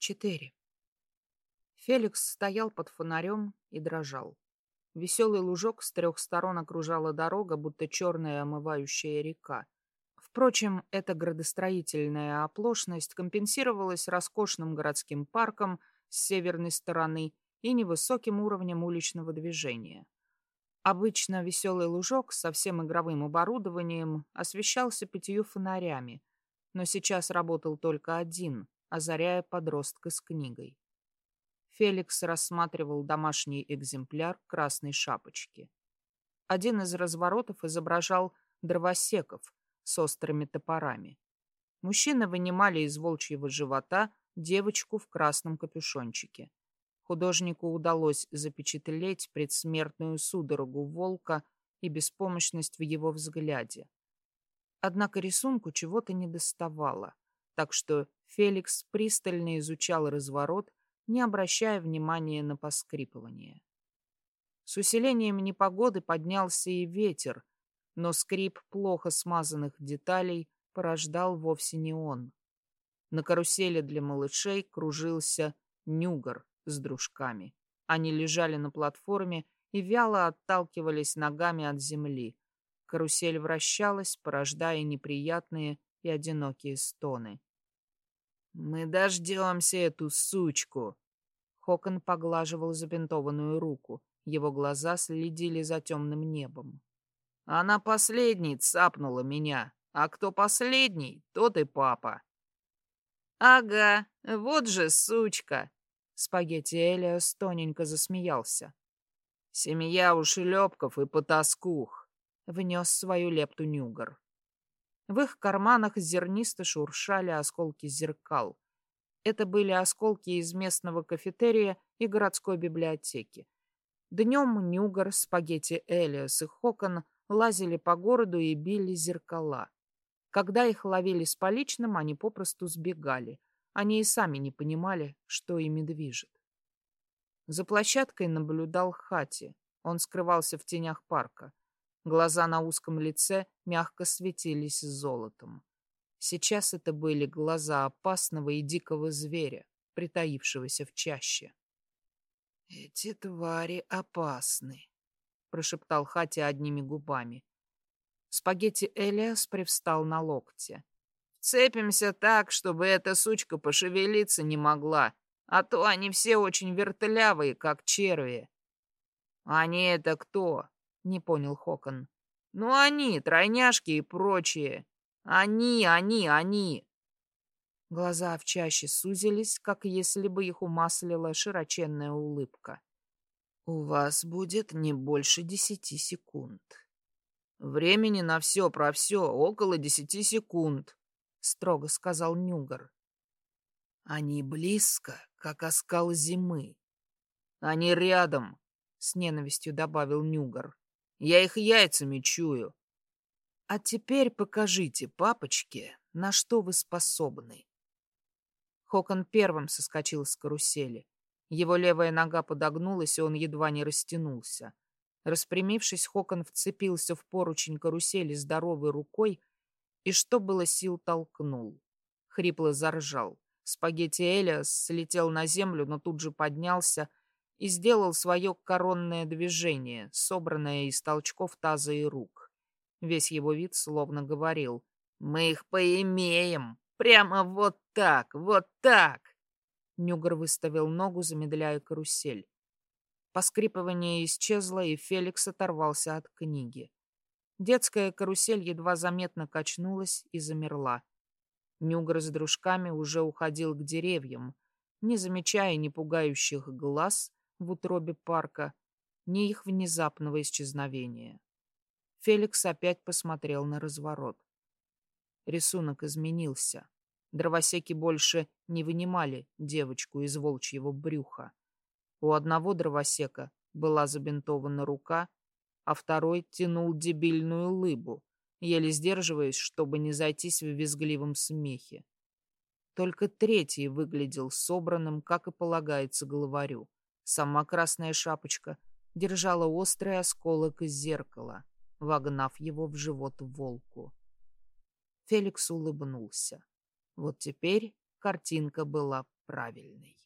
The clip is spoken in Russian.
Четыре. Феликс стоял под фонарем и дрожал. Веселый лужок с трех сторон окружала дорога, будто черная омывающая река. Впрочем, эта градостроительная оплошность компенсировалась роскошным городским парком с северной стороны и невысоким уровнем уличного движения. Обычно веселый лужок со всем игровым оборудованием освещался пятью фонарями, но сейчас работал только один, озаряя подростка с книгой. Феликс рассматривал домашний экземпляр красной шапочки. Один из разворотов изображал дровосеков с острыми топорами. Мужчины вынимали из волчьего живота девочку в красном капюшончике. Художнику удалось запечатлеть предсмертную судорогу волка и беспомощность в его взгляде. Однако рисунку чего-то не доставало, так что Феликс пристально изучал разворот, не обращая внимания на поскрипывание. С усилением непогоды поднялся и ветер, но скрип плохо смазанных деталей порождал вовсе не он. На карусели для малышей кружился нюгар с дружками. Они лежали на платформе и вяло отталкивались ногами от земли. Карусель вращалась, порождая неприятные и одинокие стоны. «Мы дождемся эту сучку!» Хокон поглаживал забинтованную руку. Его глаза следили за темным небом. «Она последней цапнула меня, а кто последний, тот и папа». «Ага, вот же сучка!» Спагетти Элиас тоненько засмеялся. «Семья у шлепков и потаскух», — внес свою лепту Нюгар. В их карманах зернисто шуршали осколки зеркал. Это были осколки из местного кафетерия и городской библиотеки. Днем Нюгар, Спагетти Элиас и Хокон лазили по городу и били зеркала. Когда их ловили с поличным, они попросту сбегали. Они и сами не понимали, что ими движет. За площадкой наблюдал Хати. Он скрывался в тенях парка. Глаза на узком лице мягко светились золотом. Сейчас это были глаза опасного и дикого зверя, притаившегося в чаще. «Эти твари опасны», — прошептал Хати одними губами. Спагетти Элиас привстал на локте. «Цепимся так, чтобы эта сучка пошевелиться не могла, а то они все очень вертлявые, как черви». «Они это кто?» — не понял Хокон. «Ну они, тройняшки и прочие. Они, они, они!» Глаза в чаще сузились, как если бы их умаслила широченная улыбка. «У вас будет не больше десяти секунд». «Времени на все про все около десяти секунд», — строго сказал Нюгар. «Они близко, как оскал зимы». «Они рядом», — с ненавистью добавил Нюгар. Я их яйцами чую. А теперь покажите папочке, на что вы способны. Хокон первым соскочил с карусели. Его левая нога подогнулась, и он едва не растянулся. Распрямившись, Хокон вцепился в поручень карусели здоровой рукой и, что было сил, толкнул. Хрипло заржал. Спагетти Элиас слетел на землю, но тут же поднялся, и сделал свое коронное движение, собранное из толчков таза и рук. Весь его вид словно говорил «Мы их поимеем! Прямо вот так, вот так!» Нюгар выставил ногу, замедляя карусель. Поскрипывание исчезло, и Феликс оторвался от книги. Детская карусель едва заметно качнулась и замерла. Нюгар с дружками уже уходил к деревьям, не замечая ни пугающих глаз, в утробе парка, ни их внезапного исчезновения. Феликс опять посмотрел на разворот. Рисунок изменился. Дровосеки больше не вынимали девочку из волчьего брюха. У одного дровосека была забинтована рука, а второй тянул дебильную лыбу, еле сдерживаясь, чтобы не зайтись в визгливом смехе. Только третий выглядел собранным, как и полагается главарю. Сама красная шапочка держала острый осколок из зеркала, вогнав его в живот волку. Феликс улыбнулся. Вот теперь картинка была правильный.